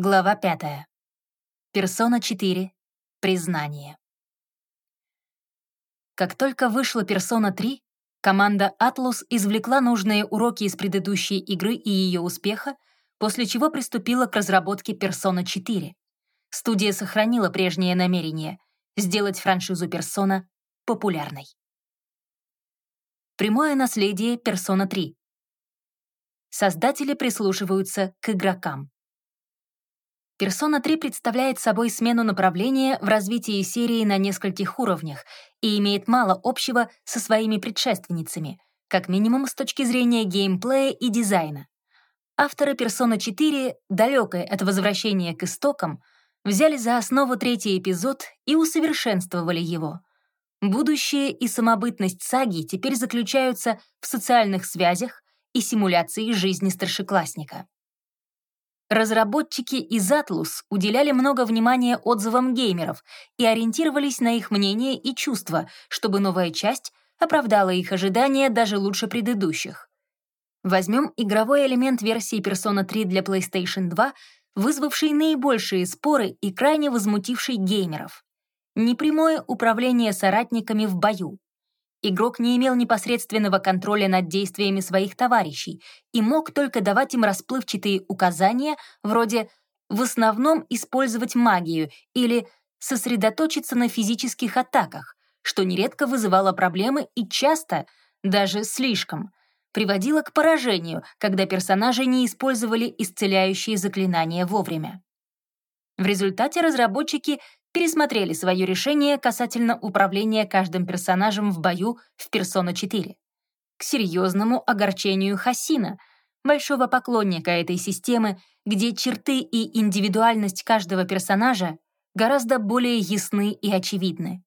Глава 5. Персона 4. Признание. Как только вышла Персона 3, команда Atlus извлекла нужные уроки из предыдущей игры и ее успеха, после чего приступила к разработке Persona 4. Студия сохранила прежнее намерение — сделать франшизу Persona популярной. Прямое наследие Persona 3. Создатели прислушиваются к игрокам. Persona 3 представляет собой смену направления в развитии серии на нескольких уровнях и имеет мало общего со своими предшественницами, как минимум с точки зрения геймплея и дизайна. Авторы Persona 4, далекой от возвращения к истокам, взяли за основу третий эпизод и усовершенствовали его. Будущее и самобытность саги теперь заключаются в социальных связях и симуляции жизни старшеклассника. Разработчики из Atlus уделяли много внимания отзывам геймеров и ориентировались на их мнение и чувства, чтобы новая часть оправдала их ожидания даже лучше предыдущих. Возьмем игровой элемент версии Persona 3 для PlayStation 2, вызвавший наибольшие споры и крайне возмутивший геймеров. Непрямое управление соратниками в бою. Игрок не имел непосредственного контроля над действиями своих товарищей и мог только давать им расплывчатые указания вроде «в основном использовать магию» или «сосредоточиться на физических атаках», что нередко вызывало проблемы и часто, даже слишком, приводило к поражению, когда персонажи не использовали исцеляющие заклинания вовремя. В результате разработчики пересмотрели свое решение касательно управления каждым персонажем в бою в Persona 4. К серьезному огорчению Хасина, большого поклонника этой системы, где черты и индивидуальность каждого персонажа гораздо более ясны и очевидны.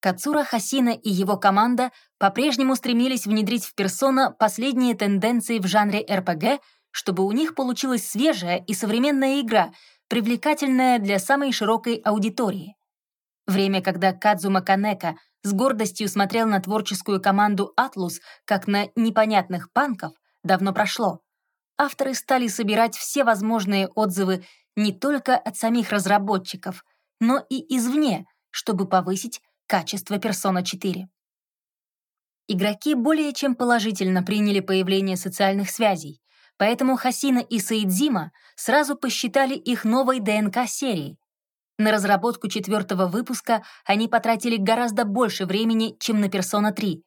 Кацура Хасина и его команда по-прежнему стремились внедрить в персона последние тенденции в жанре РПГ, чтобы у них получилась свежая и современная игра — привлекательная для самой широкой аудитории. Время, когда Кадзума Канека с гордостью смотрел на творческую команду «Атлус» как на непонятных панков, давно прошло. Авторы стали собирать все возможные отзывы не только от самих разработчиков, но и извне, чтобы повысить качество Persona 4. Игроки более чем положительно приняли появление социальных связей, поэтому Хасина и Саидзима сразу посчитали их новой ДНК-серией. На разработку четвертого выпуска они потратили гораздо больше времени, чем на Persona 3,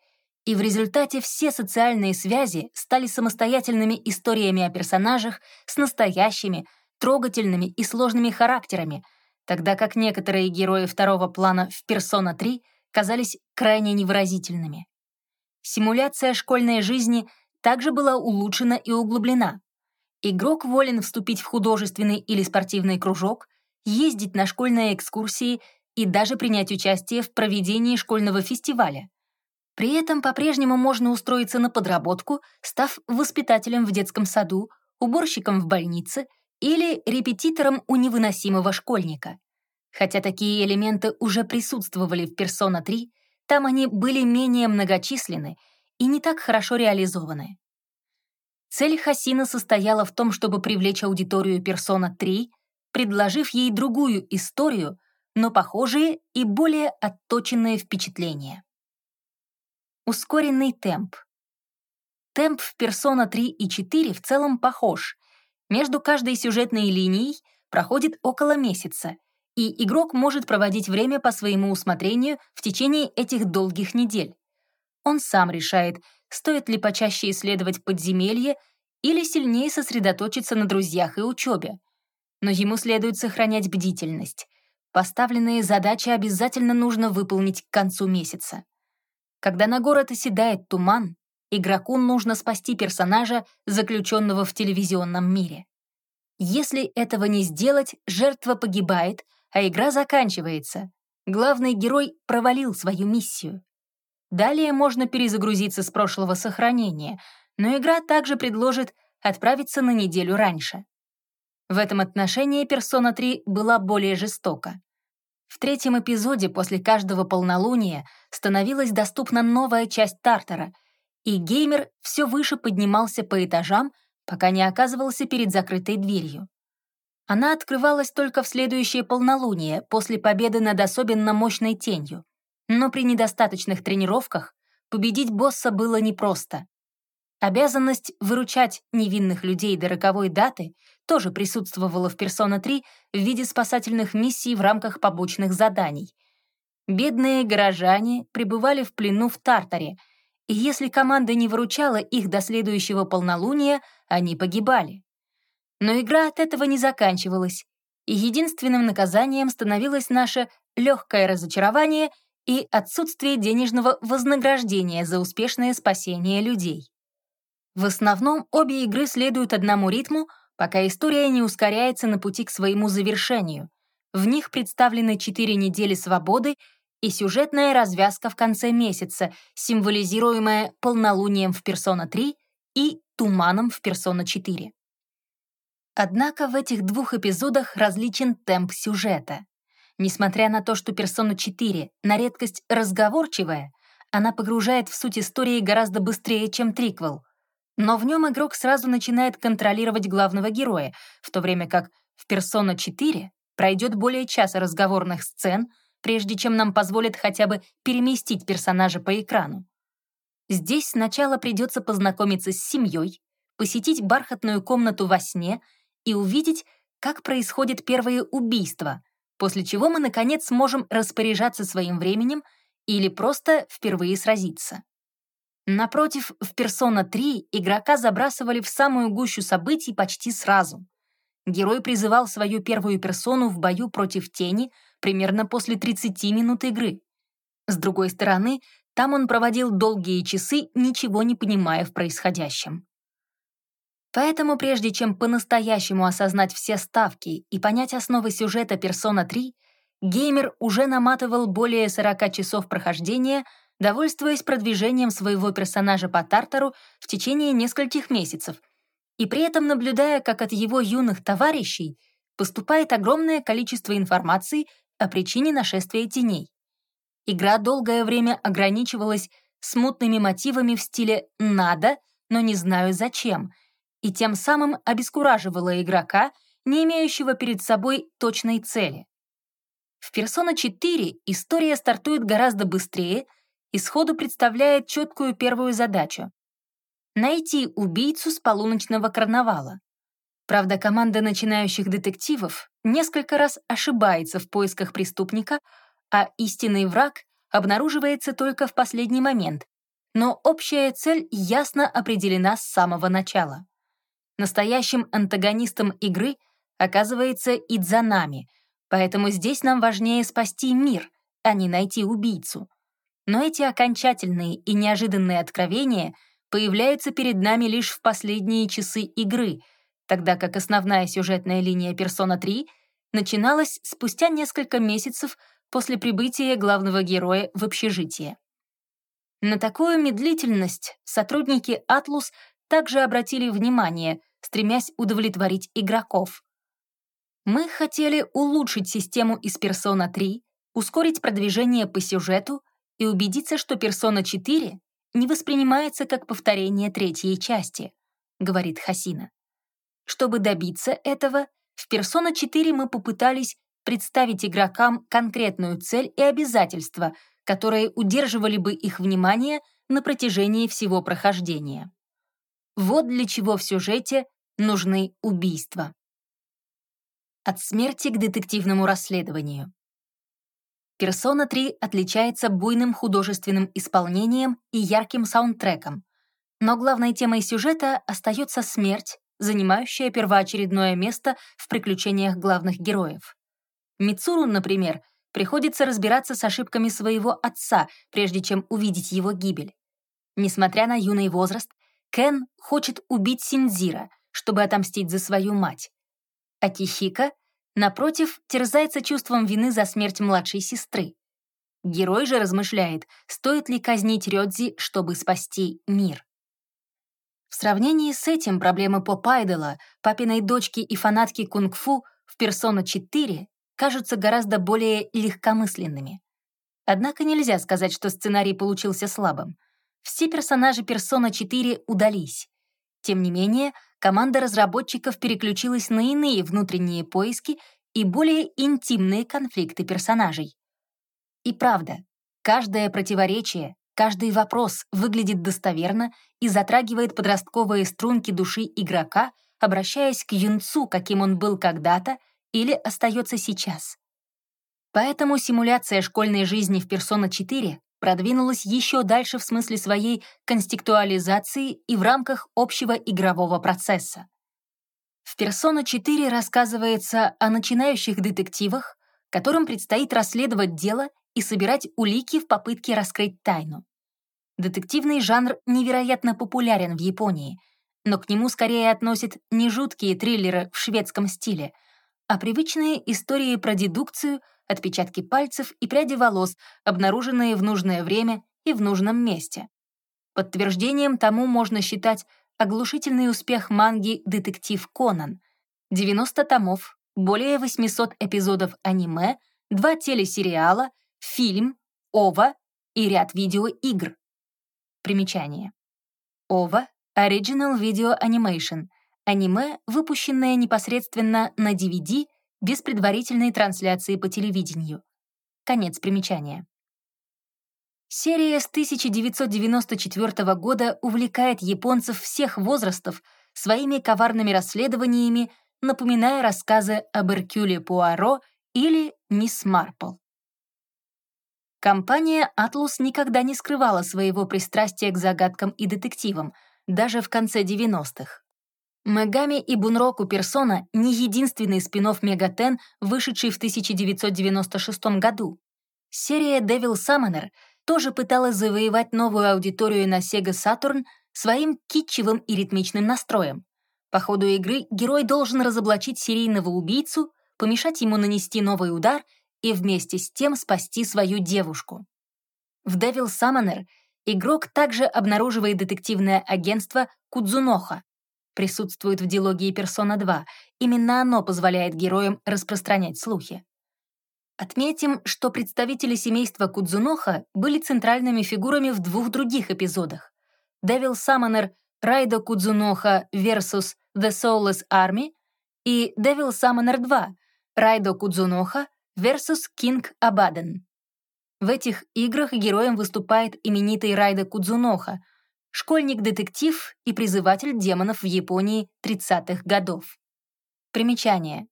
и в результате все социальные связи стали самостоятельными историями о персонажах с настоящими, трогательными и сложными характерами, тогда как некоторые герои второго плана в Persona 3 казались крайне невыразительными. Симуляция школьной жизни также была улучшена и углублена. Игрок волен вступить в художественный или спортивный кружок, ездить на школьные экскурсии и даже принять участие в проведении школьного фестиваля. При этом по-прежнему можно устроиться на подработку, став воспитателем в детском саду, уборщиком в больнице или репетитором у невыносимого школьника. Хотя такие элементы уже присутствовали в Persona 3, там они были менее многочисленны и не так хорошо реализованы. Цель Хасина состояла в том, чтобы привлечь аудиторию «Персона 3», предложив ей другую историю, но похожие и более отточенные впечатления. Ускоренный темп. Темп в «Персона 3» и 4 в целом похож. Между каждой сюжетной линией проходит около месяца, и игрок может проводить время по своему усмотрению в течение этих долгих недель. Он сам решает, стоит ли почаще исследовать подземелье или сильнее сосредоточиться на друзьях и учебе. Но ему следует сохранять бдительность. Поставленные задачи обязательно нужно выполнить к концу месяца. Когда на город оседает туман, игроку нужно спасти персонажа, заключенного в телевизионном мире. Если этого не сделать, жертва погибает, а игра заканчивается. Главный герой провалил свою миссию. Далее можно перезагрузиться с прошлого сохранения, но игра также предложит отправиться на неделю раньше. В этом отношении Persona 3 была более жестока. В третьем эпизоде после каждого полнолуния становилась доступна новая часть Тартара, и геймер все выше поднимался по этажам, пока не оказывался перед закрытой дверью. Она открывалась только в следующее полнолуние, после победы над особенно мощной тенью. Но при недостаточных тренировках победить босса было непросто. Обязанность выручать невинных людей до роковой даты тоже присутствовала в «Персона 3» в виде спасательных миссий в рамках побочных заданий. Бедные горожане пребывали в плену в Тартаре, и если команда не выручала их до следующего полнолуния, они погибали. Но игра от этого не заканчивалась, и единственным наказанием становилось наше легкое разочарование и отсутствие денежного вознаграждения за успешное спасение людей. В основном обе игры следуют одному ритму, пока история не ускоряется на пути к своему завершению. В них представлены четыре недели свободы и сюжетная развязка в конце месяца, символизируемая полнолунием в «Персона 3» и туманом в «Персона 4». Однако в этих двух эпизодах различен темп сюжета. Несмотря на то, что «Персона 4» на редкость разговорчивая, она погружает в суть истории гораздо быстрее, чем триквел. Но в нем игрок сразу начинает контролировать главного героя, в то время как в «Персона 4» пройдет более часа разговорных сцен, прежде чем нам позволят хотя бы переместить персонажа по экрану. Здесь сначала придется познакомиться с семьей, посетить бархатную комнату во сне — и увидеть, как происходит первое убийство, после чего мы, наконец, сможем распоряжаться своим временем или просто впервые сразиться. Напротив, в «Персона 3» игрока забрасывали в самую гущу событий почти сразу. Герой призывал свою первую персону в бою против тени примерно после 30 минут игры. С другой стороны, там он проводил долгие часы, ничего не понимая в происходящем. Поэтому прежде чем по-настоящему осознать все ставки и понять основы сюжета «Персона 3», геймер уже наматывал более 40 часов прохождения, довольствуясь продвижением своего персонажа по Тартару в течение нескольких месяцев, и при этом наблюдая, как от его юных товарищей поступает огромное количество информации о причине нашествия теней. Игра долгое время ограничивалась смутными мотивами в стиле «надо», но не знаю зачем — и тем самым обескураживала игрока, не имеющего перед собой точной цели. В «Персона 4» история стартует гораздо быстрее и сходу представляет четкую первую задачу — найти убийцу с полуночного карнавала. Правда, команда начинающих детективов несколько раз ошибается в поисках преступника, а истинный враг обнаруживается только в последний момент, но общая цель ясно определена с самого начала. Настоящим антагонистом игры оказывается Идзанами, поэтому здесь нам важнее спасти мир, а не найти убийцу. Но эти окончательные и неожиданные откровения появляются перед нами лишь в последние часы игры, тогда как основная сюжетная линия «Персона 3» начиналась спустя несколько месяцев после прибытия главного героя в общежитие. На такую медлительность сотрудники Атлус также обратили внимание, стремясь удовлетворить игроков. Мы хотели улучшить систему из Persona 3, ускорить продвижение по сюжету и убедиться, что Persona 4 не воспринимается как повторение третьей части, говорит Хасина. Чтобы добиться этого, в Persona 4 мы попытались представить игрокам конкретную цель и обязательства, которые удерживали бы их внимание на протяжении всего прохождения. Вот для чего в сюжете нужны убийства. От смерти к детективному расследованию. «Персона 3» отличается буйным художественным исполнением и ярким саундтреком, но главной темой сюжета остается смерть, занимающая первоочередное место в приключениях главных героев. Мицуру, например, приходится разбираться с ошибками своего отца, прежде чем увидеть его гибель. Несмотря на юный возраст, Кен хочет убить Синдзира, чтобы отомстить за свою мать. А Кихика, напротив, терзается чувством вины за смерть младшей сестры. Герой же размышляет, стоит ли казнить Рёдзи, чтобы спасти мир. В сравнении с этим проблемы Поп Айдола, папиной дочки и фанатки кунг-фу в «Персона 4» кажутся гораздо более легкомысленными. Однако нельзя сказать, что сценарий получился слабым все персонажи «Персона 4» удались. Тем не менее, команда разработчиков переключилась на иные внутренние поиски и более интимные конфликты персонажей. И правда, каждое противоречие, каждый вопрос выглядит достоверно и затрагивает подростковые струнки души игрока, обращаясь к юнцу, каким он был когда-то или остается сейчас. Поэтому симуляция школьной жизни в Persona 4 продвинулась еще дальше в смысле своей конституализации и в рамках общего игрового процесса. В Persona 4 рассказывается о начинающих детективах, которым предстоит расследовать дело и собирать улики в попытке раскрыть тайну. Детективный жанр невероятно популярен в Японии, но к нему скорее относят не жуткие триллеры в шведском стиле, а привычные истории про дедукцию — отпечатки пальцев и пряди волос, обнаруженные в нужное время и в нужном месте. Подтверждением тому можно считать оглушительный успех манги «Детектив Конан». 90 томов, более 800 эпизодов аниме, два телесериала, фильм, ОВА и ряд видеоигр. Примечание. ОВА — Original Video Animation — аниме, выпущенное непосредственно на DVD без предварительной трансляции по телевидению. Конец примечания. Серия с 1994 года увлекает японцев всех возрастов своими коварными расследованиями, напоминая рассказы об Эркюле Пуаро или Мисс Марпл. Компания Atlus никогда не скрывала своего пристрастия к загадкам и детективам, даже в конце 90-х. Мегами и Бунроку Персона — не единственный спин-офф Мегатен, вышедший в 1996 году. Серия Devil Summoner тоже пыталась завоевать новую аудиторию на Sega Saturn своим китчевым и ритмичным настроем. По ходу игры герой должен разоблачить серийного убийцу, помешать ему нанести новый удар и вместе с тем спасти свою девушку. В Devil Summoner игрок также обнаруживает детективное агентство Кудзуноха, присутствует в дилогии «Персона 2». Именно оно позволяет героям распространять слухи. Отметим, что представители семейства Кудзуноха были центральными фигурами в двух других эпизодах. Devil Summoner Райдо Кудзуноха vs. The Soulless Army и Devil Summoner 2 Райдо Кудзуноха vs. King Абаден. В этих играх героем выступает именитый Райдо Кудзуноха — школьник-детектив и призыватель демонов в Японии 30-х годов. Примечание.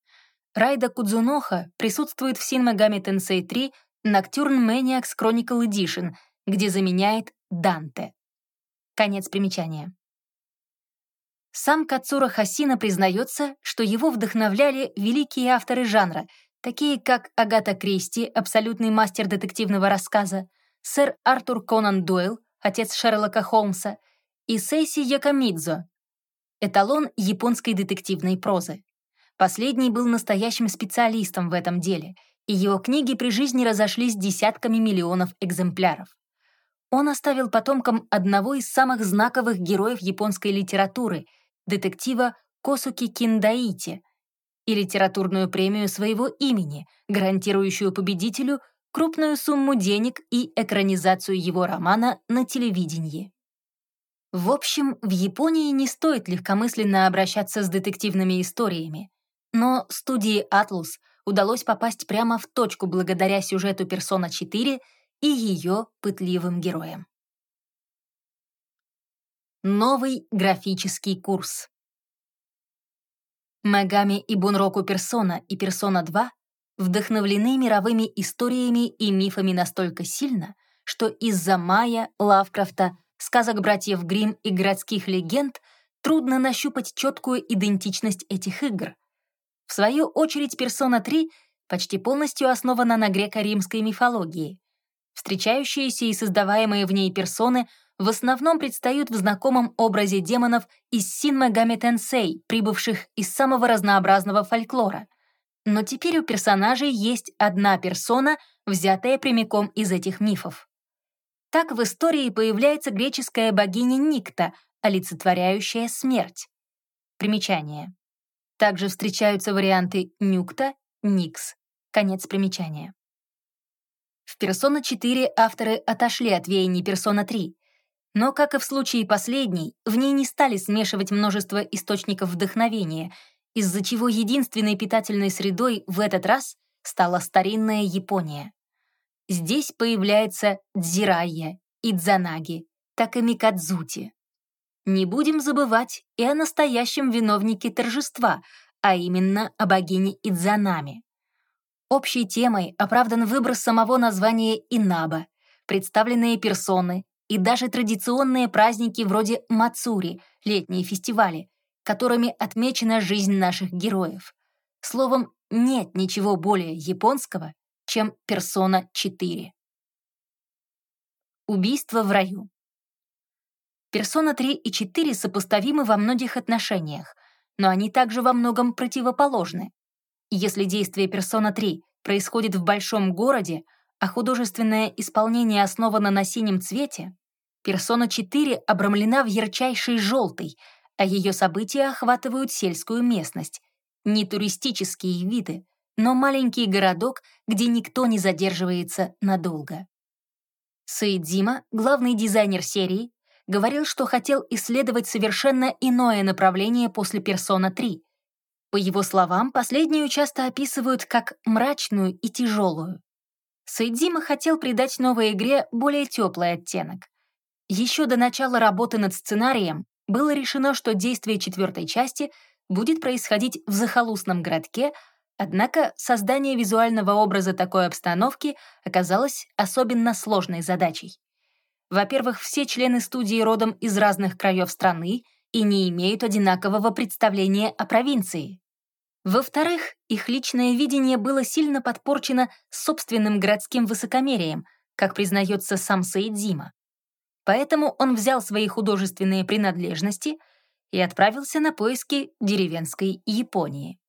Райда Кудзуноха присутствует в Shin Megami Tensei 3 Nocturne Maniacs Chronicle Edition, где заменяет Данте. Конец примечания. Сам Кацура Хасина признается, что его вдохновляли великие авторы жанра, такие как Агата Кристи, абсолютный мастер детективного рассказа, сэр Артур Конан Дойл, отец Шерлока Холмса, и Сейси Якомидзо, эталон японской детективной прозы. Последний был настоящим специалистом в этом деле, и его книги при жизни разошлись десятками миллионов экземпляров. Он оставил потомкам одного из самых знаковых героев японской литературы, детектива Косуки Киндаити, и литературную премию своего имени, гарантирующую победителю крупную сумму денег и экранизацию его романа на телевидении. В общем, в Японии не стоит легкомысленно обращаться с детективными историями, но студии Atlus удалось попасть прямо в точку благодаря сюжету «Персона 4» и ее пытливым героям. Новый графический курс Мегами и Бунроку Персона и Персона 2 вдохновлены мировыми историями и мифами настолько сильно, что из-за Майя, Лавкрафта, сказок братьев Гримм и городских легенд трудно нащупать четкую идентичность этих игр. В свою очередь, «Персона 3» почти полностью основана на греко-римской мифологии. Встречающиеся и создаваемые в ней персоны в основном предстают в знакомом образе демонов из Син Мегами Тенсей, прибывших из самого разнообразного фольклора — но теперь у персонажей есть одна персона, взятая прямиком из этих мифов. Так в истории появляется греческая богиня Никта, олицетворяющая смерть. Примечание. Также встречаются варианты Нюкта, Никс. Конец примечания. В «Персона 4» авторы отошли от веяний «Персона 3». Но, как и в случае последней, в ней не стали смешивать множество источников вдохновения, из-за чего единственной питательной средой в этот раз стала старинная Япония. Здесь появляется Дзирайя, Идзанаги, так и Микадзути. Не будем забывать и о настоящем виновнике торжества, а именно о богине Идзанами. Общей темой оправдан выбор самого названия Инаба, представленные персоны и даже традиционные праздники вроде Мацури, летние фестивали, которыми отмечена жизнь наших героев. Словом, нет ничего более японского, чем «Персона 4». Убийство в раю. «Персона 3» и 4 сопоставимы во многих отношениях, но они также во многом противоположны. Если действие «Персона 3» происходит в большом городе, а художественное исполнение основано на синем цвете, «Персона 4» обрамлена в ярчайший желтый, а ее события охватывают сельскую местность, не туристические виды, но маленький городок, где никто не задерживается надолго. Саидзима, главный дизайнер серии, говорил, что хотел исследовать совершенно иное направление после «Персона 3». По его словам, последнюю часто описывают как мрачную и тяжелую. Саидзима хотел придать новой игре более теплый оттенок. Еще до начала работы над сценарием было решено, что действие четвертой части будет происходить в захолустном городке, однако создание визуального образа такой обстановки оказалось особенно сложной задачей. Во-первых, все члены студии родом из разных краев страны и не имеют одинакового представления о провинции. Во-вторых, их личное видение было сильно подпорчено собственным городским высокомерием, как признается сам Саидзима. Поэтому он взял свои художественные принадлежности и отправился на поиски деревенской Японии.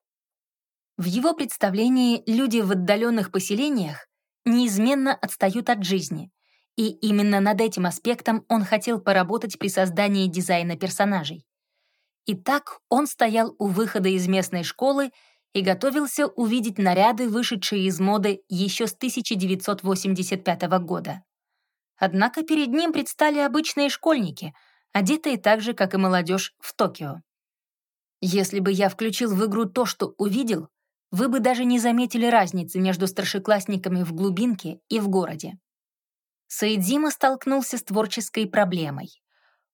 В его представлении люди в отдаленных поселениях неизменно отстают от жизни, и именно над этим аспектом он хотел поработать при создании дизайна персонажей. Итак, он стоял у выхода из местной школы и готовился увидеть наряды, вышедшие из моды еще с 1985 года. Однако перед ним предстали обычные школьники, одетые так же, как и молодежь в Токио. Если бы я включил в игру то, что увидел, вы бы даже не заметили разницы между старшеклассниками в глубинке и в городе. Саидзима столкнулся с творческой проблемой.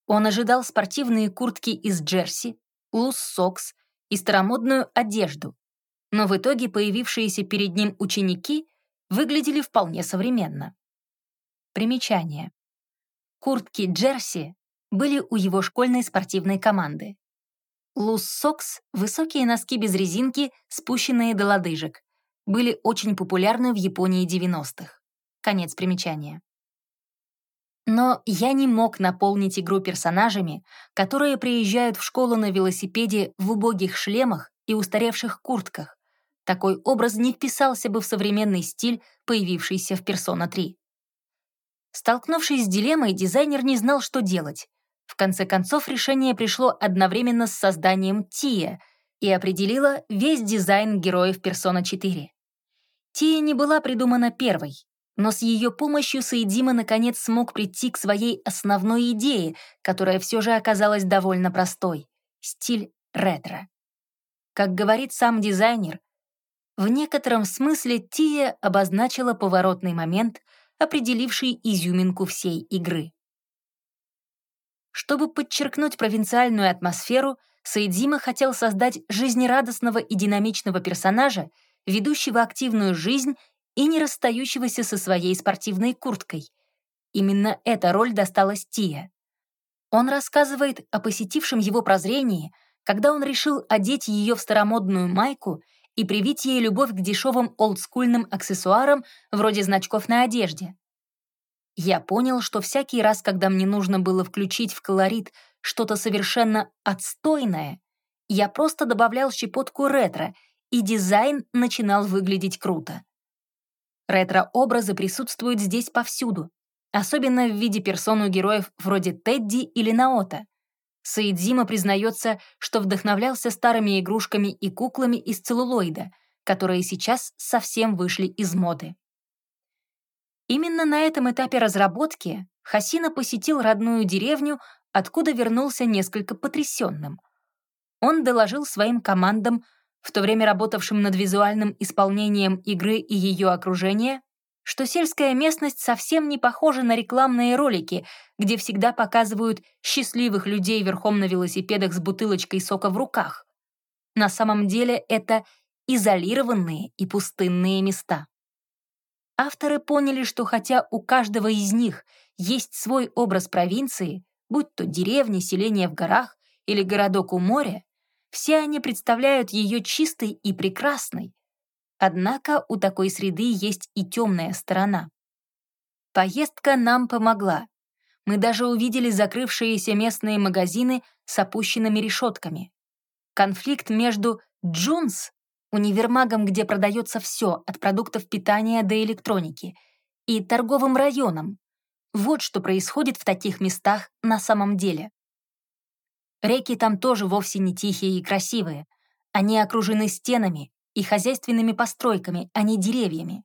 Он ожидал спортивные куртки из джерси, лус-сокс и старомодную одежду, но в итоге появившиеся перед ним ученики выглядели вполне современно. Примечание. Куртки джерси были у его школьной спортивной команды. Лус-сокс — высокие носки без резинки, спущенные до лодыжек, были очень популярны в Японии 90-х. Конец примечания. Но я не мог наполнить игру персонажами, которые приезжают в школу на велосипеде в убогих шлемах и устаревших куртках. Такой образ не вписался бы в современный стиль, появившийся в «Персона 3». Столкнувшись с дилеммой, дизайнер не знал, что делать. В конце концов, решение пришло одновременно с созданием Тия и определило весь дизайн героев «Персона 4». Тия не была придумана первой, но с ее помощью Саидима наконец смог прийти к своей основной идее, которая все же оказалась довольно простой — стиль ретро. Как говорит сам дизайнер, в некотором смысле Тия обозначила поворотный момент, определивший изюминку всей игры. Чтобы подчеркнуть провинциальную атмосферу, Саидзима хотел создать жизнерадостного и динамичного персонажа, ведущего активную жизнь и не расстающегося со своей спортивной курткой. Именно эта роль досталась Тия. Он рассказывает о посетившем его прозрении, когда он решил одеть ее в старомодную майку и привить ей любовь к дешевым олдскульным аксессуарам вроде значков на одежде. Я понял, что всякий раз, когда мне нужно было включить в колорит что-то совершенно отстойное, я просто добавлял щепотку ретро, и дизайн начинал выглядеть круто. Ретро-образы присутствуют здесь повсюду, особенно в виде персон героев вроде Тедди или Наота. Саидзима признается, что вдохновлялся старыми игрушками и куклами из целлулоида, которые сейчас совсем вышли из моды. Именно на этом этапе разработки Хасина посетил родную деревню, откуда вернулся несколько потрясенным. Он доложил своим командам, в то время работавшим над визуальным исполнением игры и ее окружения, что сельская местность совсем не похожа на рекламные ролики, где всегда показывают счастливых людей верхом на велосипедах с бутылочкой сока в руках. На самом деле это изолированные и пустынные места. Авторы поняли, что хотя у каждого из них есть свой образ провинции, будь то деревня, селение в горах или городок у моря, все они представляют ее чистой и прекрасной, Однако у такой среды есть и темная сторона. Поездка нам помогла. Мы даже увидели закрывшиеся местные магазины с опущенными решетками. Конфликт между «Джунс» универмагом, где продается все, от продуктов питания до электроники, и торговым районом. Вот что происходит в таких местах на самом деле. Реки там тоже вовсе не тихие и красивые. Они окружены стенами, и хозяйственными постройками, а не деревьями.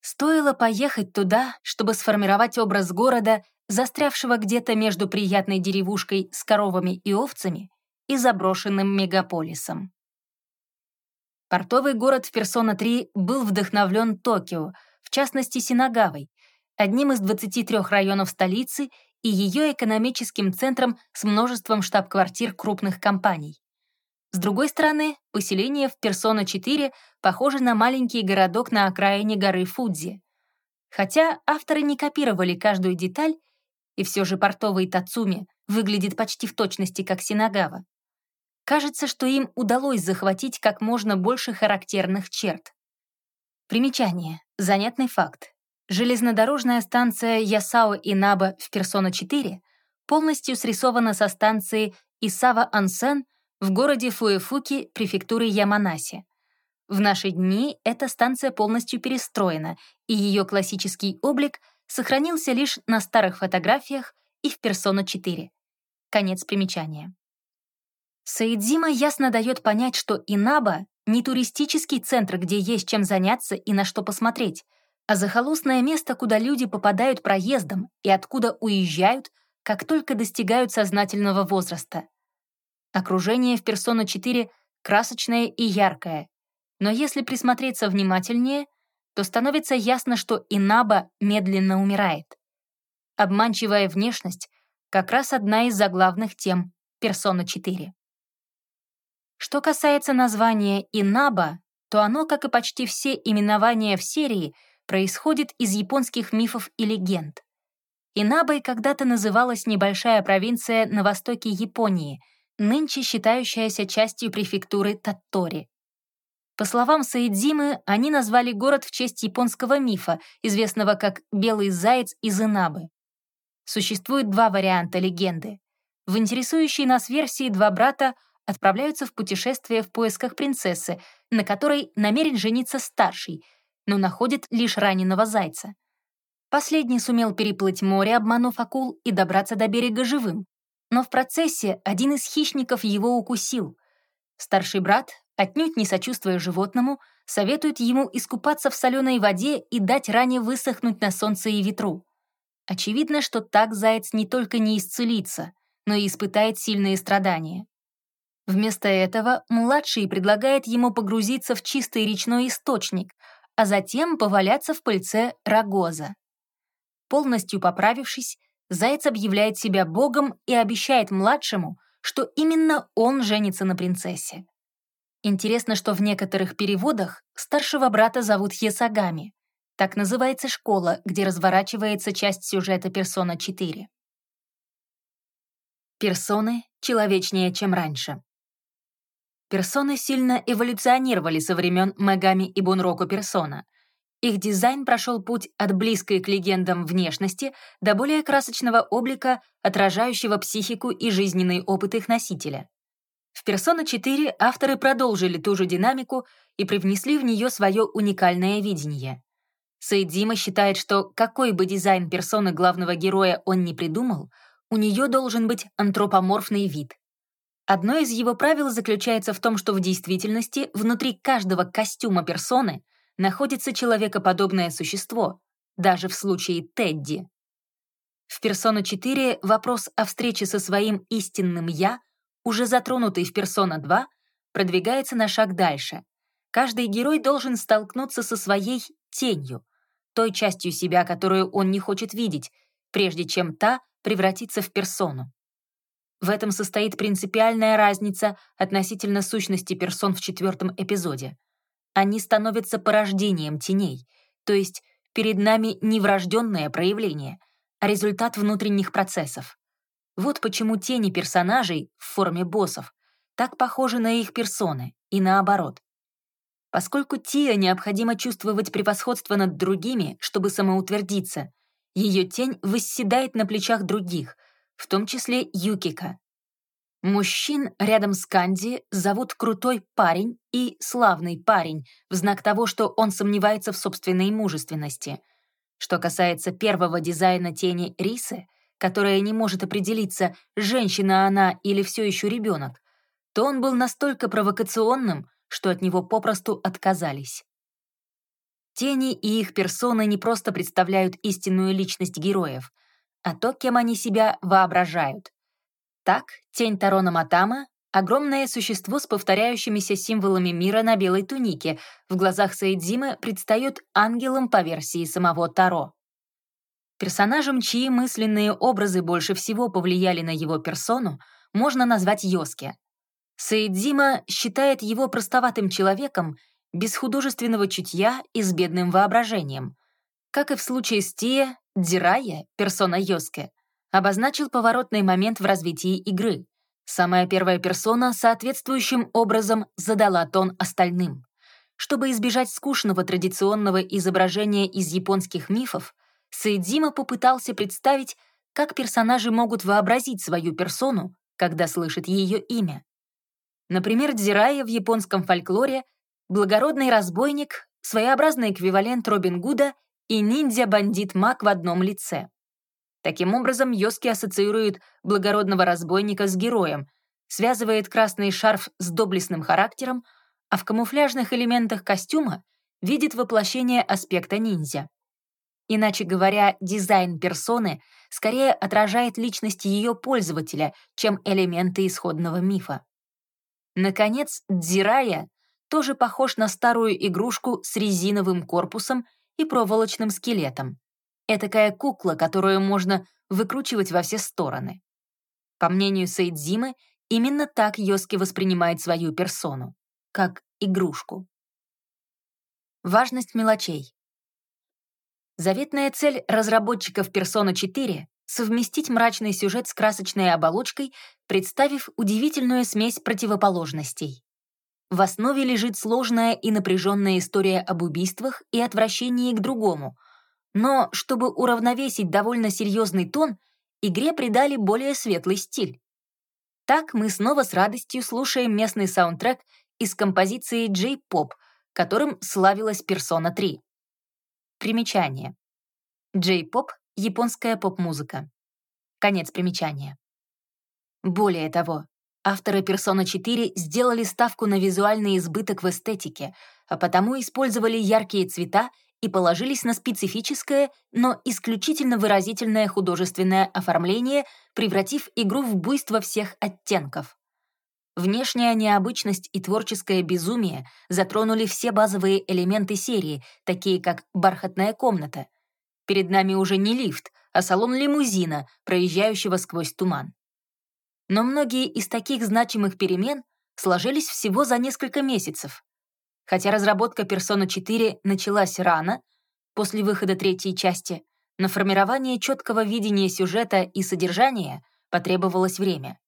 Стоило поехать туда, чтобы сформировать образ города, застрявшего где-то между приятной деревушкой с коровами и овцами и заброшенным мегаполисом. Портовый город в Персона-3 был вдохновлен Токио, в частности Синагавой, одним из 23 районов столицы и ее экономическим центром с множеством штаб-квартир крупных компаний. С другой стороны, поселение в Персона-4 похоже на маленький городок на окраине горы Фудзи. Хотя авторы не копировали каждую деталь, и все же портовый Тацуми выглядит почти в точности как Синагава. Кажется, что им удалось захватить как можно больше характерных черт. Примечание. Занятный факт. Железнодорожная станция Ясао-Инаба в Персона-4 полностью срисована со станции Исава-Ансен — в городе Фуэфуки префектуры Яманаси. В наши дни эта станция полностью перестроена, и ее классический облик сохранился лишь на старых фотографиях и в Persona 4. Конец примечания. Саидзима ясно дает понять, что Инаба — не туристический центр, где есть чем заняться и на что посмотреть, а захолустное место, куда люди попадают проездом и откуда уезжают, как только достигают сознательного возраста. Окружение в Persona 4 красочное и яркое, но если присмотреться внимательнее, то становится ясно, что Инаба медленно умирает. Обманчивая внешность — как раз одна из заглавных тем Persona 4. Что касается названия Инаба, то оно, как и почти все именования в серии, происходит из японских мифов и легенд. Инабой когда-то называлась небольшая провинция на востоке Японии — нынче считающаяся частью префектуры Таттори. По словам Саидзимы, они назвали город в честь японского мифа, известного как «Белый заяц из Инабы». Существует два варианта легенды. В интересующей нас версии два брата отправляются в путешествие в поисках принцессы, на которой намерен жениться старший, но находит лишь раненого зайца. Последний сумел переплыть море, обманув акул, и добраться до берега живым. Но в процессе один из хищников его укусил. Старший брат, отнюдь не сочувствуя животному, советует ему искупаться в соленой воде и дать ране высохнуть на солнце и ветру. Очевидно, что так заяц не только не исцелится, но и испытает сильные страдания. Вместо этого младший предлагает ему погрузиться в чистый речной источник, а затем поваляться в пыльце рогоза. Полностью поправившись, Заяц объявляет себя богом и обещает младшему, что именно он женится на принцессе. Интересно, что в некоторых переводах старшего брата зовут Есагами. Так называется школа, где разворачивается часть сюжета «Персона 4». Персоны человечнее, чем раньше. Персоны сильно эволюционировали со времен Мегами и Бунроку Персона — их дизайн прошел путь от близкой к легендам внешности до более красочного облика, отражающего психику и жизненный опыт их носителя. В Persona 4 авторы продолжили ту же динамику и привнесли в нее свое уникальное видение. Сейдзима считает, что какой бы дизайн персоны главного героя он ни придумал, у нее должен быть антропоморфный вид. Одно из его правил заключается в том, что в действительности внутри каждого костюма персоны — находится человекоподобное существо, даже в случае Тедди. В «Персона 4» вопрос о встрече со своим истинным «я», уже затронутый в «Персона 2», продвигается на шаг дальше. Каждый герой должен столкнуться со своей тенью, той частью себя, которую он не хочет видеть, прежде чем та превратится в персону. В этом состоит принципиальная разница относительно сущности персон в четвертом эпизоде. Они становятся порождением теней, то есть перед нами не врожденное проявление, а результат внутренних процессов. Вот почему тени персонажей в форме боссов так похожи на их персоны, и наоборот. Поскольку Тия необходимо чувствовать превосходство над другими, чтобы самоутвердиться, ее тень восседает на плечах других, в том числе Юкика. Мужчин рядом с Канди зовут «крутой парень» и «славный парень» в знак того, что он сомневается в собственной мужественности. Что касается первого дизайна тени Рисы, которая не может определиться, женщина она или все еще ребенок, то он был настолько провокационным, что от него попросту отказались. Тени и их персоны не просто представляют истинную личность героев, а то, кем они себя воображают. Так, тень Тарона Матама — огромное существо с повторяющимися символами мира на белой тунике, в глазах Саидзимы предстает ангелом по версии самого Таро. Персонажем, чьи мысленные образы больше всего повлияли на его персону, можно назвать Йоске — Саидзима считает его простоватым человеком, без художественного чутья и с бедным воображением. Как и в случае с Тия, Дирая, персона Йоске, обозначил поворотный момент в развитии игры. Самая первая персона соответствующим образом задала тон остальным. Чтобы избежать скучного традиционного изображения из японских мифов, Саидзима попытался представить, как персонажи могут вообразить свою персону, когда слышат ее имя. Например, Дзирайя в японском фольклоре — благородный разбойник, своеобразный эквивалент Робин Гуда и ниндзя-бандит-маг в одном лице. Таким образом, Йоски ассоциирует благородного разбойника с героем, связывает красный шарф с доблестным характером, а в камуфляжных элементах костюма видит воплощение аспекта ниндзя. Иначе говоря, дизайн персоны скорее отражает личность ее пользователя, чем элементы исходного мифа. Наконец, Дзирая тоже похож на старую игрушку с резиновым корпусом и проволочным скелетом. Этакая кукла, которую можно выкручивать во все стороны. По мнению Сейдзимы, именно так Йоски воспринимает свою персону, как игрушку. Важность мелочей. Заветная цель разработчиков Persona 4 совместить мрачный сюжет с красочной оболочкой, представив удивительную смесь противоположностей. В основе лежит сложная и напряженная история об убийствах и отвращении к другому, но чтобы уравновесить довольно серьезный тон, игре придали более светлый стиль. Так мы снова с радостью слушаем местный саундтрек из композиции J-Pop, которым славилась Persona 3. Примечание. J-Pop японская поп-музыка. Конец примечания. Более того, авторы Persona 4 сделали ставку на визуальный избыток в эстетике, а потому использовали яркие цвета и положились на специфическое, но исключительно выразительное художественное оформление, превратив игру в буйство всех оттенков. Внешняя необычность и творческое безумие затронули все базовые элементы серии, такие как бархатная комната — Перед нами уже не лифт, а салон лимузина, проезжающего сквозь туман. Но многие из таких значимых перемен сложились всего за несколько месяцев. Хотя разработка Persona 4 началась рано, после выхода третьей части, на формирование четкого видения сюжета и содержания потребовалось время.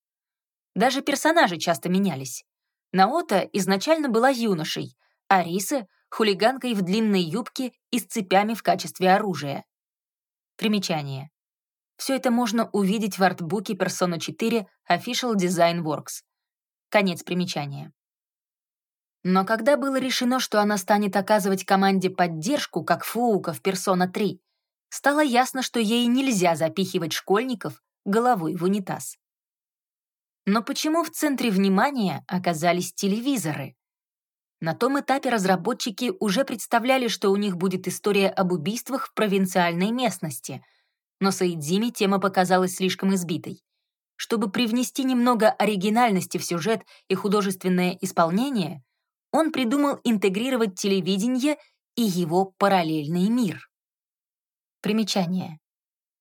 Даже персонажи часто менялись. Наота изначально была юношей, а Риса — хулиганкой в длинной юбке и с цепями в качестве оружия. Примечание. Все это можно увидеть в артбуке Persona 4 Official Design Works. Конец примечания. Но когда было решено, что она станет оказывать команде поддержку, как Фуука в Persona 3, стало ясно, что ей нельзя запихивать школьников головой в унитаз. Но почему в центре внимания оказались телевизоры? На том этапе разработчики уже представляли, что у них будет история об убийствах в провинциальной местности. но Саидзиме тема показалась слишком избитой. Чтобы привнести немного оригинальности в сюжет и художественное исполнение, он придумал интегрировать телевидение и его параллельный мир. Примечание.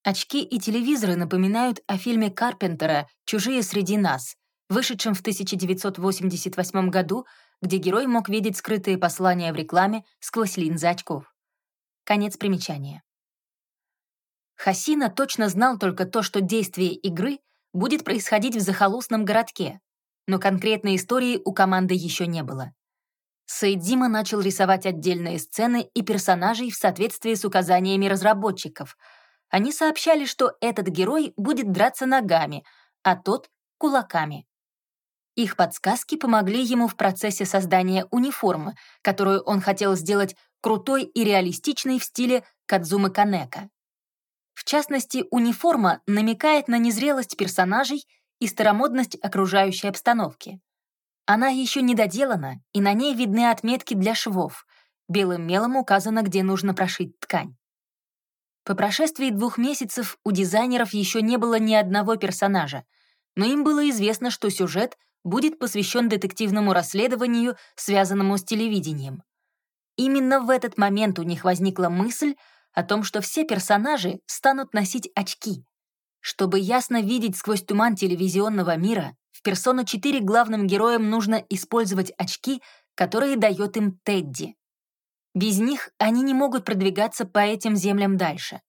Очки и телевизоры напоминают о фильме Карпентера «Чужие среди нас», вышедшем в 1988 году, где герой мог видеть скрытые послания в рекламе сквозь линзы очков. Конец примечания. Хасина точно знал только то, что действие игры будет происходить в захолустном городке, но конкретной истории у команды еще не было. Сейдзима начал рисовать отдельные сцены и персонажей в соответствии с указаниями разработчиков. Они сообщали, что этот герой будет драться ногами, а тот — кулаками. Их подсказки помогли ему в процессе создания униформы, которую он хотел сделать крутой и реалистичной в стиле Кадзумы Канека. В частности, униформа намекает на незрелость персонажей и старомодность окружающей обстановки. Она еще не доделана, и на ней видны отметки для швов. Белым мелом указано, где нужно прошить ткань. По прошествии двух месяцев у дизайнеров еще не было ни одного персонажа, но им было известно, что сюжет будет посвящен детективному расследованию, связанному с телевидением. Именно в этот момент у них возникла мысль о том, что все персонажи станут носить очки. Чтобы ясно видеть сквозь туман телевизионного мира, в «Персона 4» главным героям нужно использовать очки, которые дает им Тедди. Без них они не могут продвигаться по этим землям дальше.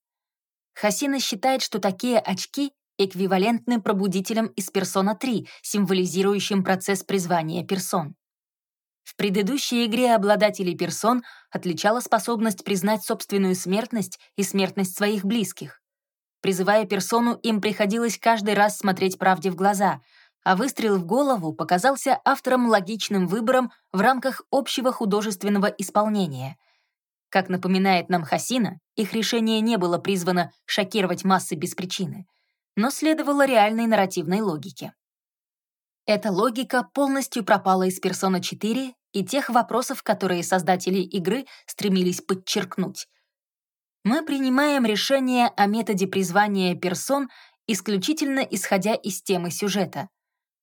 Хасина считает, что такие очки эквивалентны пробудителям из «Персона 3», символизирующим процесс призвания персон. В предыдущей игре обладателей персон отличала способность признать собственную смертность и смертность своих близких. Призывая персону, им приходилось каждый раз смотреть правде в глаза, а выстрел в голову показался автором логичным выбором в рамках общего художественного исполнения. Как напоминает нам Хасина, их решение не было призвано шокировать массы без причины, но следовало реальной нарративной логике. Эта логика полностью пропала из «Персона 4» и тех вопросов, которые создатели игры стремились подчеркнуть. Мы принимаем решение о методе призвания персон исключительно исходя из темы сюжета.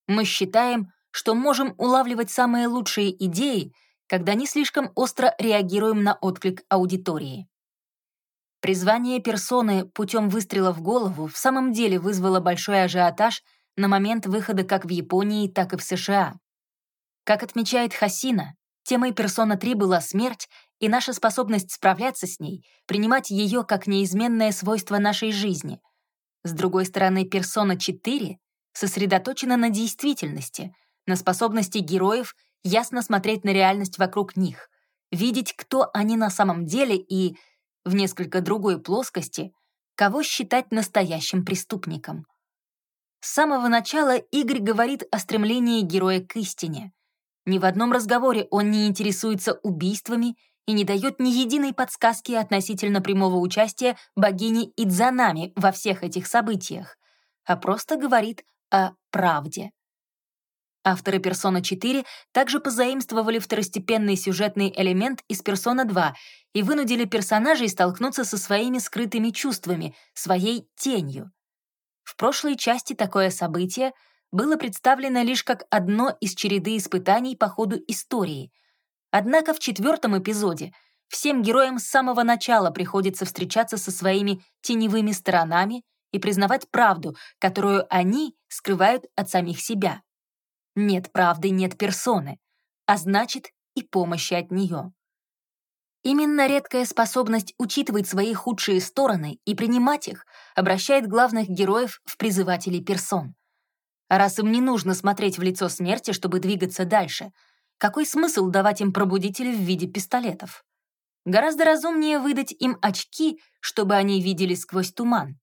Мы считаем, что можем улавливать самые лучшие идеи, когда не слишком остро реагируем на отклик аудитории. Призвание персоны путем выстрела в голову в самом деле вызвало большой ажиотаж на момент выхода как в Японии, так и в США. Как отмечает Хасина, темой «Персона 3» была смерть и наша способность справляться с ней, принимать ее как неизменное свойство нашей жизни. С другой стороны, «Персона 4» сосредоточена на действительности, на способности героев ясно смотреть на реальность вокруг них, видеть, кто они на самом деле и, в несколько другой плоскости, кого считать настоящим преступником. С самого начала Игорь говорит о стремлении героя к истине, ни в одном разговоре он не интересуется убийствами и не дает ни единой подсказки относительно прямого участия богини Идзанами во всех этих событиях, а просто говорит о правде. Авторы «Персона 4» также позаимствовали второстепенный сюжетный элемент из «Персона 2» и вынудили персонажей столкнуться со своими скрытыми чувствами, своей тенью. В прошлой части такое событие было представлено лишь как одно из череды испытаний по ходу истории. Однако в четвертом эпизоде всем героям с самого начала приходится встречаться со своими теневыми сторонами и признавать правду, которую они скрывают от самих себя. Нет правды, нет персоны, а значит и помощи от нее. Именно редкая способность учитывать свои худшие стороны и принимать их обращает главных героев в призывателей персон. А раз им не нужно смотреть в лицо смерти, чтобы двигаться дальше, какой смысл давать им пробудители в виде пистолетов? Гораздо разумнее выдать им очки, чтобы они видели сквозь туман.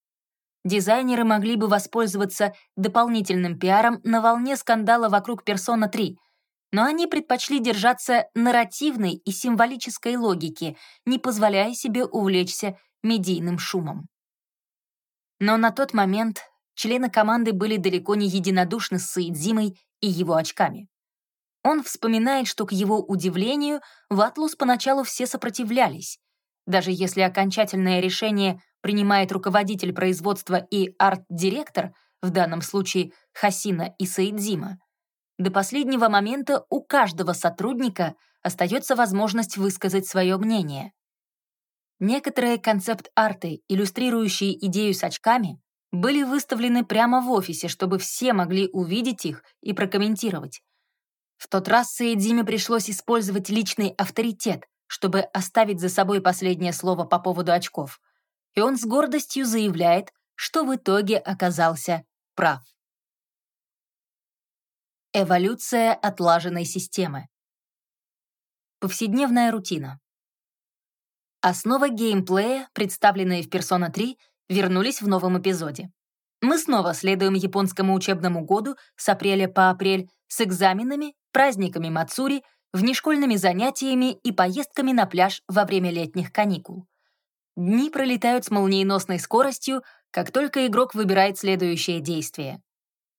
Дизайнеры могли бы воспользоваться дополнительным пиаром на волне скандала вокруг Persona 3, но они предпочли держаться нарративной и символической логики, не позволяя себе увлечься медийным шумом. Но на тот момент члены команды были далеко не единодушны с Саидзимой и его очками. Он вспоминает, что, к его удивлению, в Атлус поначалу все сопротивлялись. Даже если окончательное решение принимает руководитель производства и арт-директор, в данном случае Хасина и Саидзима, до последнего момента у каждого сотрудника остается возможность высказать свое мнение. Некоторые концепт-арты, иллюстрирующие идею с очками, были выставлены прямо в офисе, чтобы все могли увидеть их и прокомментировать. В тот раз Саидзиме пришлось использовать личный авторитет, чтобы оставить за собой последнее слово по поводу очков. И он с гордостью заявляет, что в итоге оказался прав. Эволюция отлаженной системы. Повседневная рутина. Основа геймплея, представленные в Persona 3, вернулись в новом эпизоде. Мы снова следуем японскому учебному году с апреля по апрель с экзаменами, праздниками Мацури, внешкольными занятиями и поездками на пляж во время летних каникул. Дни пролетают с молниеносной скоростью, как только игрок выбирает следующее действие.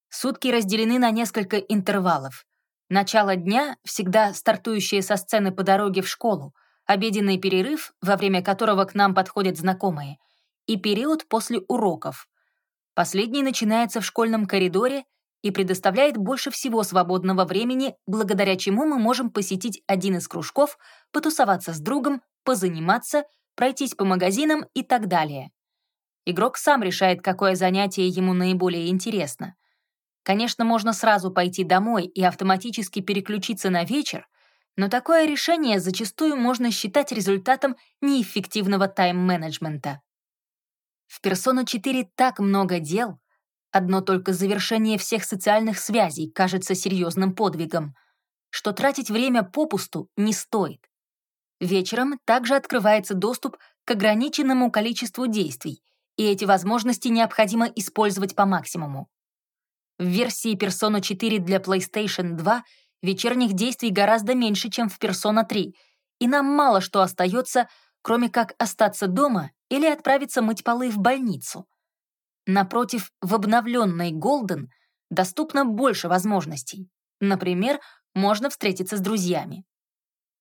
Сутки разделены на несколько интервалов. Начало дня, всегда стартующее со сцены по дороге в школу, обеденный перерыв, во время которого к нам подходят знакомые, и период после уроков. Последний начинается в школьном коридоре и предоставляет больше всего свободного времени, благодаря чему мы можем посетить один из кружков, потусоваться с другом, позаниматься, пройтись по магазинам и так далее. Игрок сам решает, какое занятие ему наиболее интересно. Конечно, можно сразу пойти домой и автоматически переключиться на вечер, но такое решение зачастую можно считать результатом неэффективного тайм-менеджмента. В Persona 4 так много дел, одно только завершение всех социальных связей кажется серьезным подвигом, что тратить время попусту не стоит. Вечером также открывается доступ к ограниченному количеству действий, и эти возможности необходимо использовать по максимуму. В версии Persona 4 для PlayStation 2 вечерних действий гораздо меньше, чем в Persona 3, и нам мало что остается, кроме как остаться дома или отправиться мыть полы в больницу. Напротив, в обновленной Golden доступно больше возможностей. Например, можно встретиться с друзьями.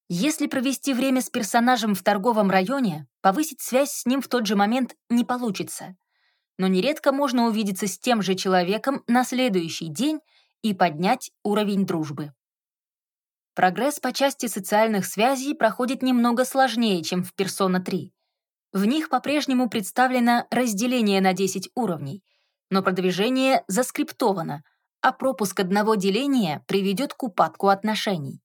Если провести время с персонажем в торговом районе, повысить связь с ним в тот же момент не получится но нередко можно увидеться с тем же человеком на следующий день и поднять уровень дружбы. Прогресс по части социальных связей проходит немного сложнее, чем в Persona 3. В них по-прежнему представлено разделение на 10 уровней, но продвижение заскриптовано, а пропуск одного деления приведет к упадку отношений.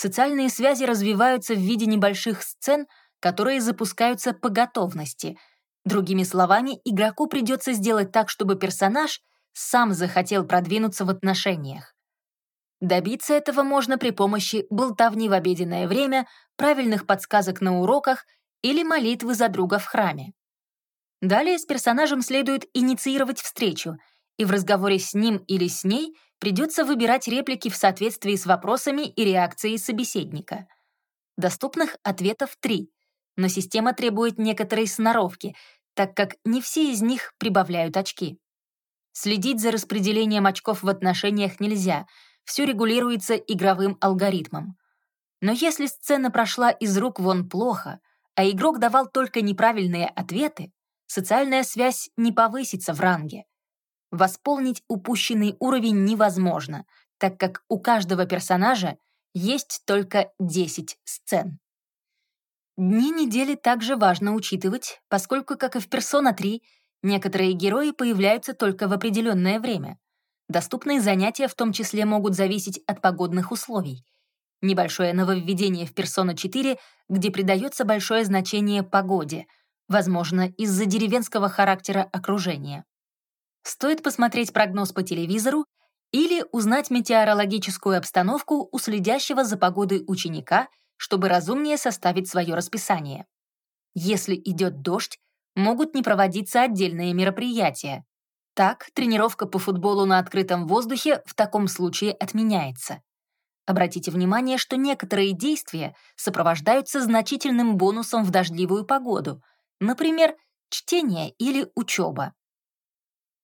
Социальные связи развиваются в виде небольших сцен, которые запускаются по готовности — Другими словами, игроку придется сделать так, чтобы персонаж сам захотел продвинуться в отношениях. Добиться этого можно при помощи болтовни в обеденное время, правильных подсказок на уроках или молитвы за друга в храме. Далее с персонажем следует инициировать встречу, и в разговоре с ним или с ней придется выбирать реплики в соответствии с вопросами и реакцией собеседника. Доступных ответов три, но система требует некоторой сноровки, так как не все из них прибавляют очки. Следить за распределением очков в отношениях нельзя, все регулируется игровым алгоритмом. Но если сцена прошла из рук вон плохо, а игрок давал только неправильные ответы, социальная связь не повысится в ранге. Восполнить упущенный уровень невозможно, так как у каждого персонажа есть только 10 сцен. Дни недели также важно учитывать, поскольку, как и в Persona 3, некоторые герои появляются только в определенное время. Доступные занятия в том числе могут зависеть от погодных условий. Небольшое нововведение в Persona 4, где придается большое значение погоде, возможно, из-за деревенского характера окружения. Стоит посмотреть прогноз по телевизору или узнать метеорологическую обстановку у следящего за погодой ученика — чтобы разумнее составить свое расписание. Если идет дождь, могут не проводиться отдельные мероприятия. Так, тренировка по футболу на открытом воздухе в таком случае отменяется. Обратите внимание, что некоторые действия сопровождаются значительным бонусом в дождливую погоду, например, чтение или учеба.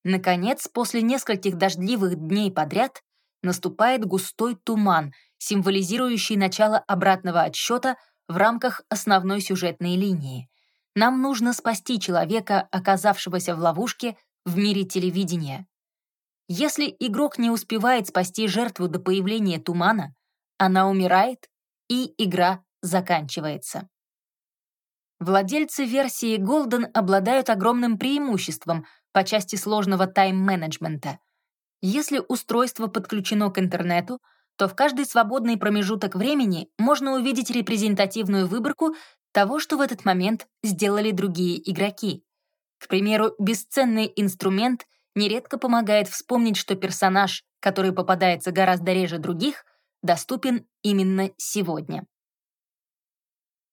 Наконец, после нескольких дождливых дней подряд наступает густой туман, символизирующий начало обратного отсчета в рамках основной сюжетной линии. Нам нужно спасти человека, оказавшегося в ловушке в мире телевидения. Если игрок не успевает спасти жертву до появления тумана, она умирает, и игра заканчивается. Владельцы версии Golden обладают огромным преимуществом по части сложного тайм-менеджмента. Если устройство подключено к интернету, то в каждый свободный промежуток времени можно увидеть репрезентативную выборку того, что в этот момент сделали другие игроки. К примеру, бесценный инструмент нередко помогает вспомнить, что персонаж, который попадается гораздо реже других, доступен именно сегодня.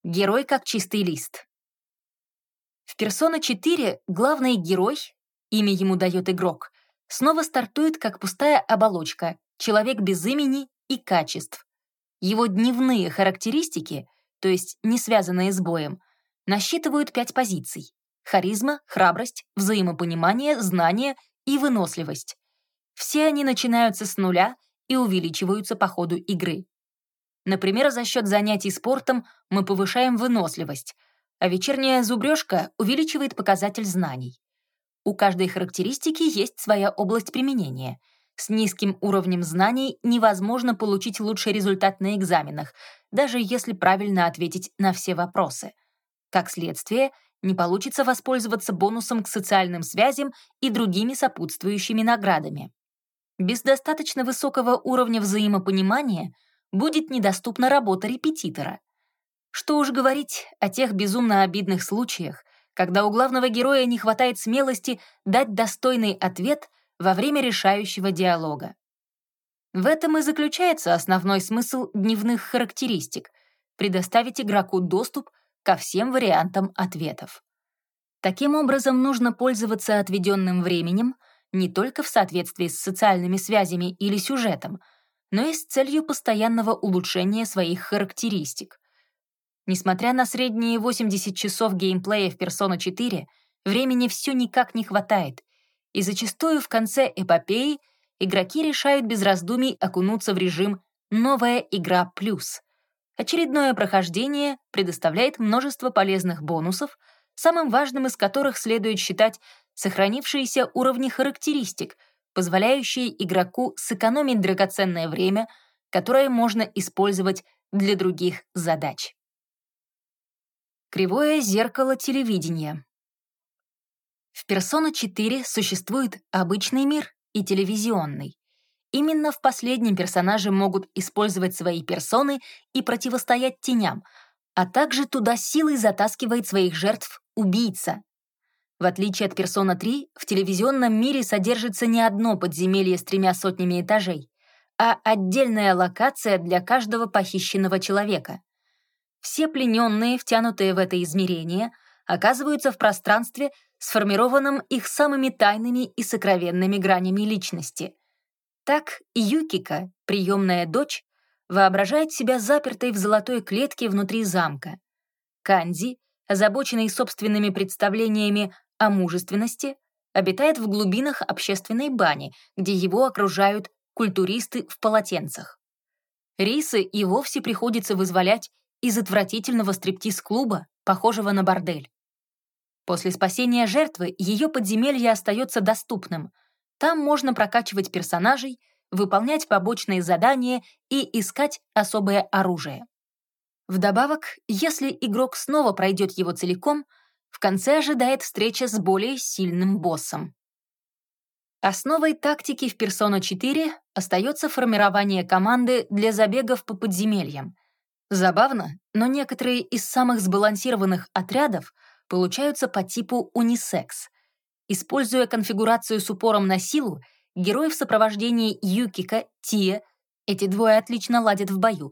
Герой как чистый лист. В Persona 4 главный герой, имя ему дает игрок, снова стартует как пустая оболочка, человек без имени и качеств. Его дневные характеристики, то есть не связанные с боем, насчитывают пять позиций — харизма, храбрость, взаимопонимание, знание и выносливость. Все они начинаются с нуля и увеличиваются по ходу игры. Например, за счет занятий спортом мы повышаем выносливость, а вечерняя зубрежка увеличивает показатель знаний. У каждой характеристики есть своя область применения — с низким уровнем знаний невозможно получить лучший результат на экзаменах, даже если правильно ответить на все вопросы. Как следствие, не получится воспользоваться бонусом к социальным связям и другими сопутствующими наградами. Без достаточно высокого уровня взаимопонимания будет недоступна работа репетитора. Что уж говорить о тех безумно обидных случаях, когда у главного героя не хватает смелости дать достойный ответ — во время решающего диалога. В этом и заключается основной смысл дневных характеристик — предоставить игроку доступ ко всем вариантам ответов. Таким образом, нужно пользоваться отведенным временем не только в соответствии с социальными связями или сюжетом, но и с целью постоянного улучшения своих характеристик. Несмотря на средние 80 часов геймплея в Persona 4, времени все никак не хватает, и зачастую в конце эпопеи игроки решают без раздумий окунуться в режим «Новая игра плюс». Очередное прохождение предоставляет множество полезных бонусов, самым важным из которых следует считать сохранившиеся уровни характеристик, позволяющие игроку сэкономить драгоценное время, которое можно использовать для других задач. Кривое зеркало телевидения. В Persona 4 существует обычный мир и телевизионный. Именно в последнем персонажи могут использовать свои персоны и противостоять теням, а также туда силой затаскивает своих жертв убийца. В отличие от Persona 3, в телевизионном мире содержится не одно подземелье с тремя сотнями этажей, а отдельная локация для каждого похищенного человека. Все плененные, втянутые в это измерение, оказываются в пространстве, сформированном их самыми тайными и сокровенными гранями личности. Так Юкика, приемная дочь, воображает себя запертой в золотой клетке внутри замка. Канзи, озабоченный собственными представлениями о мужественности, обитает в глубинах общественной бани, где его окружают культуристы в полотенцах. Рисы и вовсе приходится вызволять из отвратительного стриптиз-клуба, похожего на бордель. После спасения жертвы ее подземелье остается доступным. Там можно прокачивать персонажей, выполнять побочные задания и искать особое оружие. Вдобавок, если игрок снова пройдет его целиком, в конце ожидает встреча с более сильным боссом. Основой тактики в Persona 4 остается формирование команды для забегов по подземельям. Забавно, но некоторые из самых сбалансированных отрядов получаются по типу унисекс. Используя конфигурацию с упором на силу, герой в сопровождении Юкика, Тия, эти двое отлично ладят в бою,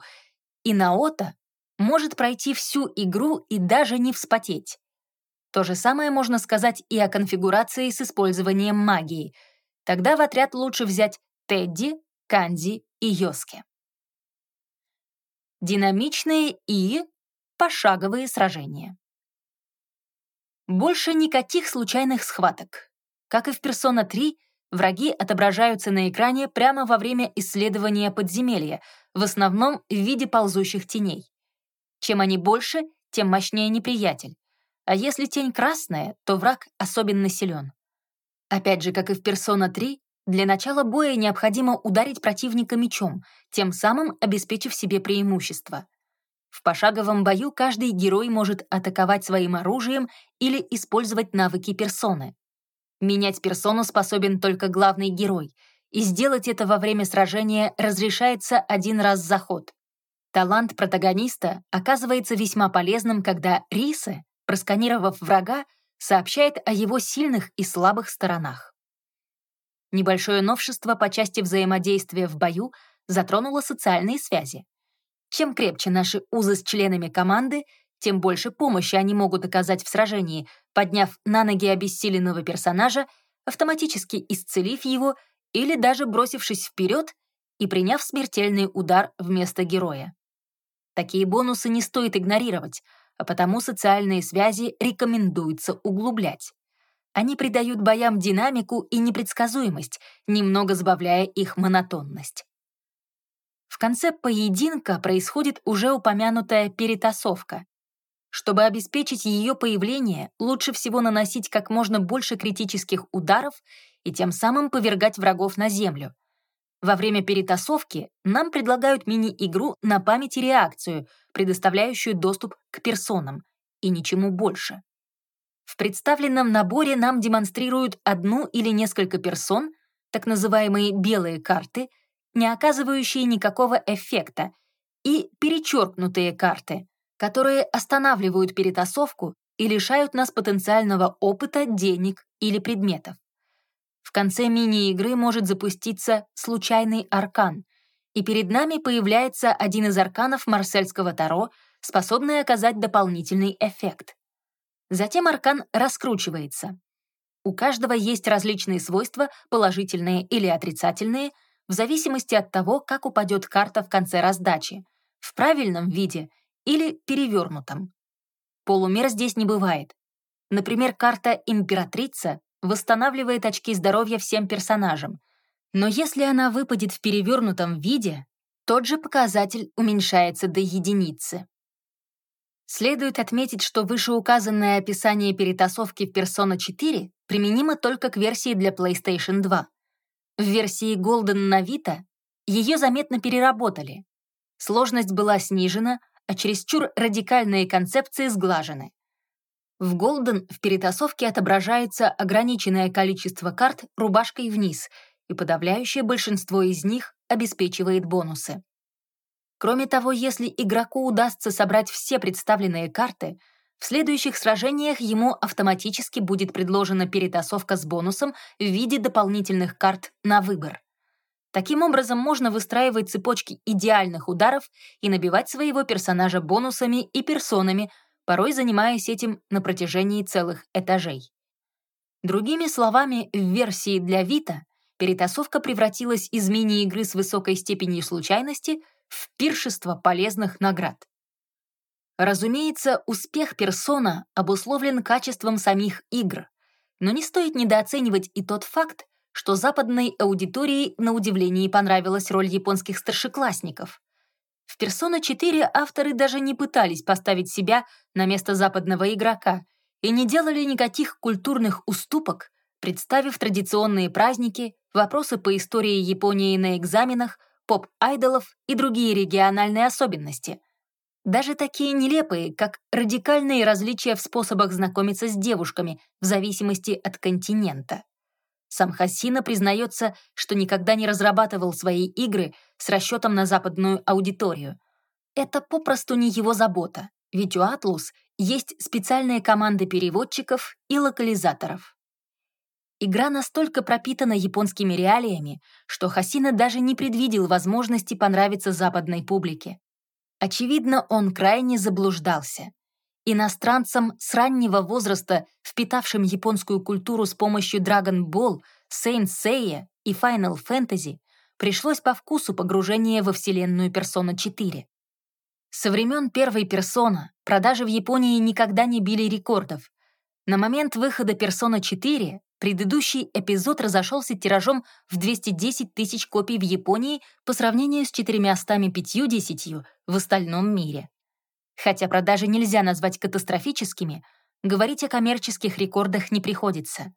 и Наота может пройти всю игру и даже не вспотеть. То же самое можно сказать и о конфигурации с использованием магии. Тогда в отряд лучше взять Тедди, Канди и Йоске. Динамичные и пошаговые сражения. Больше никаких случайных схваток. Как и в Persona 3, враги отображаются на экране прямо во время исследования подземелья, в основном в виде ползущих теней. Чем они больше, тем мощнее неприятель. а если тень красная, то враг особенно силен. Опять же, как и в Persona 3, для начала боя необходимо ударить противника мечом, тем самым обеспечив себе преимущество. В пошаговом бою каждый герой может атаковать своим оружием или использовать навыки персоны. Менять персону способен только главный герой, и сделать это во время сражения разрешается один раз за ход. Талант протагониста оказывается весьма полезным, когда Рисе, просканировав врага, сообщает о его сильных и слабых сторонах. Небольшое новшество по части взаимодействия в бою затронуло социальные связи. Чем крепче наши узы с членами команды, тем больше помощи они могут оказать в сражении, подняв на ноги обессиленного персонажа, автоматически исцелив его или даже бросившись вперед и приняв смертельный удар вместо героя. Такие бонусы не стоит игнорировать, а потому социальные связи рекомендуется углублять. Они придают боям динамику и непредсказуемость, немного сбавляя их монотонность. В конце поединка происходит уже упомянутая перетасовка. Чтобы обеспечить ее появление, лучше всего наносить как можно больше критических ударов и тем самым повергать врагов на землю. Во время перетасовки нам предлагают мини-игру на память и реакцию, предоставляющую доступ к персонам, и ничему больше. В представленном наборе нам демонстрируют одну или несколько персон, так называемые белые карты, не оказывающие никакого эффекта, и перечеркнутые карты, которые останавливают перетасовку и лишают нас потенциального опыта, денег или предметов. В конце мини-игры может запуститься случайный аркан, и перед нами появляется один из арканов марсельского Таро, способный оказать дополнительный эффект. Затем аркан раскручивается. У каждого есть различные свойства, положительные или отрицательные, в зависимости от того, как упадет карта в конце раздачи, в правильном виде или перевернутом. Полумер здесь не бывает. Например, карта «Императрица» восстанавливает очки здоровья всем персонажам, но если она выпадет в перевернутом виде, тот же показатель уменьшается до единицы. Следует отметить, что вышеуказанное описание перетасовки в Persona 4 применимо только к версии для PlayStation 2. В версии Golden на Vita ее заметно переработали. Сложность была снижена, а чересчур радикальные концепции сглажены. В Golden в перетасовке отображается ограниченное количество карт рубашкой вниз, и подавляющее большинство из них обеспечивает бонусы. Кроме того, если игроку удастся собрать все представленные карты, в следующих сражениях ему автоматически будет предложена перетасовка с бонусом в виде дополнительных карт на выбор. Таким образом, можно выстраивать цепочки идеальных ударов и набивать своего персонажа бонусами и персонами, порой занимаясь этим на протяжении целых этажей. Другими словами, в версии для Вита перетасовка превратилась из мини-игры с высокой степенью случайности в пиршество полезных наград. Разумеется, успех персона обусловлен качеством самих игр, но не стоит недооценивать и тот факт, что западной аудитории на удивление понравилась роль японских старшеклассников. В Persona 4 авторы даже не пытались поставить себя на место западного игрока и не делали никаких культурных уступок, представив традиционные праздники, вопросы по истории Японии на экзаменах, поп-айдолов и другие региональные особенности. Даже такие нелепые, как радикальные различия в способах знакомиться с девушками в зависимости от континента. Сам Хасина признается, что никогда не разрабатывал свои игры с расчетом на западную аудиторию. Это попросту не его забота, ведь у Atlus есть специальные команды переводчиков и локализаторов. Игра настолько пропитана японскими реалиями, что Хасина даже не предвидел возможности понравиться западной публике. Очевидно, он крайне заблуждался. Иностранцам с раннего возраста, впитавшим японскую культуру с помощью Dragon Ball, Saint Seiya и Final Fantasy, пришлось по вкусу погружение во вселенную Persona 4. Со времен первой Persona продажи в Японии никогда не били рекордов. На момент выхода Persona 4 предыдущий эпизод разошелся тиражом в 210 тысяч копий в Японии по сравнению с 450 в остальном мире. Хотя продажи нельзя назвать катастрофическими, говорить о коммерческих рекордах не приходится.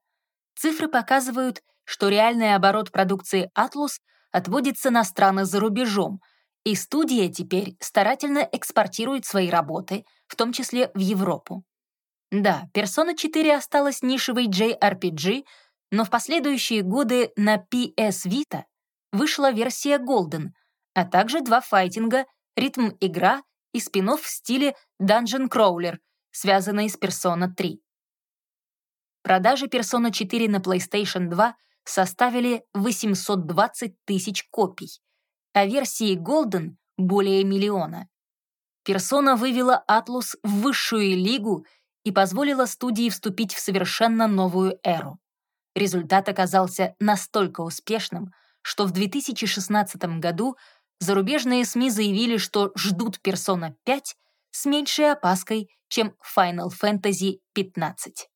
Цифры показывают, что реальный оборот продукции Atlus отводится на страны за рубежом, и студия теперь старательно экспортирует свои работы, в том числе в Европу. Да, Persona 4 осталась нишевой JRPG, но в последующие годы на PS Vita вышла версия Golden, а также два файтинга, ритм-игра и спин в стиле Dungeon Crawler, связанные с Persona 3. Продажи Persona 4 на PlayStation 2 составили 820 тысяч копий, а версии Golden — более миллиона. Persona вывела Atlus в высшую лигу и позволила студии вступить в совершенно новую эру. Результат оказался настолько успешным, что в 2016 году зарубежные СМИ заявили, что ждут Persona 5 с меньшей опаской, чем Final Fantasy 15.